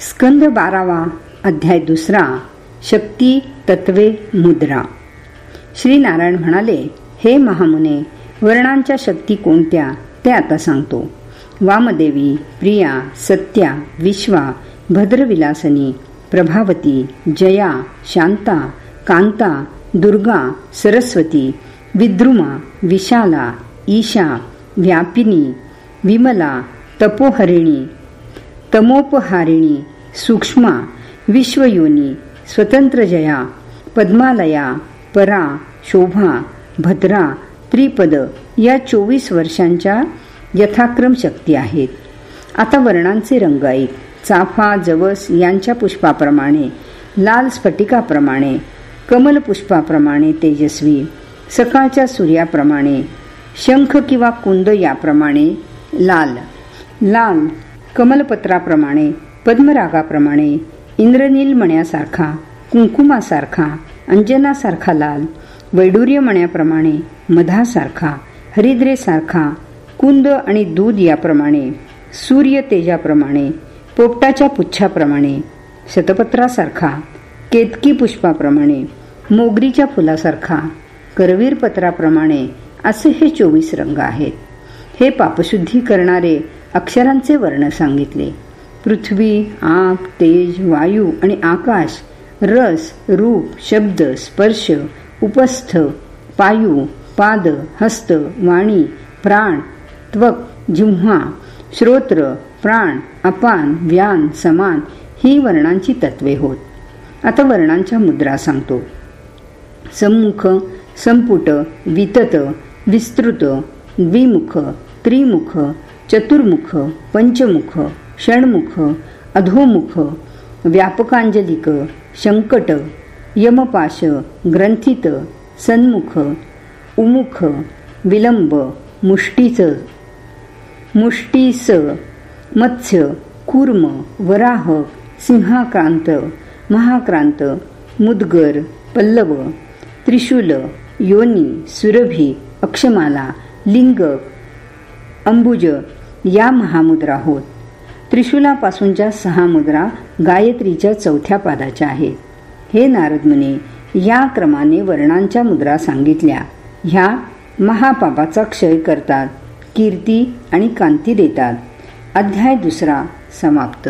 स्कंद बारावा अध्याय दुसरा शक्ती तत्वे मुद्रा. श्री नारायण म्हणाले हे महामुने वर्णांच्या शक्ती कोणत्या ते आता सांगतो. वामदेवी प्रिया सत्या विश्वा भद्रविलासनी प्रभावती जया शांता कांता दुर्गा सरस्वती विद्रुमा विशाला ईशा व्यापिनी विमला तपोहरिणी तमोपहारिणी सूक्ष्मा विश्वयोनी स्वतंत्रजया पद्मालया परा शोभा भद्रा त्रिपद या चोवीस वर्षांच्या यथाक्रम शक्ती आहेत. आता वर्णांचे रंग आहेत चाफा जवस यांच्या पुष्पाप्रमाणे लाल स्फटिकाप्रमाणे कमल पुष्पाप्रमाणे तेजस्वी सकाळच्या सूर्याप्रमाणे शंख किंवा कुंद याप्रमाणे लाल. लाल कमलपत्राप्रमाणे पद्मरागाप्रमाणे इंद्रनील मण्यासारखा कुंकुमासारखा अंजनासारखा लाल वैडूर्य मण्याप्रमाणे मधासारखा हरिद्रेसारखा कुंद आणि दूध याप्रमाणे सूर्य तेजाप्रमाणे पोपटाच्या पुच्छाप्रमाणे शतपत्रासारखा केतकी पुष्पाप्रमाणे मोगरीच्या फुलासारखा करवीर पत्राप्रमाणे असे हे चोवीस रंग आहेत. हे पापशुद्धी करणारे अक्षरांचे वर्ण सांगितले. पृथ्वी आग तेज वायू आणि आकाश रस रूप शब्द स्पर्श उपस्थ पायू पाद हस्त वाणी प्राण त्वक जिव्हा श्रोत्र प्राण अपान व्यान समान ही वर्णांची तत्वे होत. आता वर्णांच्या मुद्रा सांगतो. सम्मुख संपुट वितत विस्तृत द्विमुख त्रिमुख चतुर्मुख पंचमुख षण्मुख अधोमुख व्यापकांजलिक शंकट यमपाश ग्रंथित सन्मुख उमुख विलंब मुष्टीच. मुष्टीस मत्स्य कूर्म वराह सिंहाक्रांत महाक्रांत मुदगर पल्लव त्रिशूल योनी सुरभी अक्षमाला लिंग अंबुज या महामुद्रा होत. त्रिशूलापासूनच्या सहा मुद्रा गायत्रीच्या चौथ्या पादाच्या आहेत. हे नारदमुने या क्रमाने वर्णांच्या मुद्रा सांगितल्या. ह्या महापापाचा क्षय करतात कीर्ती आणि कांती देतात. अध्याय दुसरा समाप्त.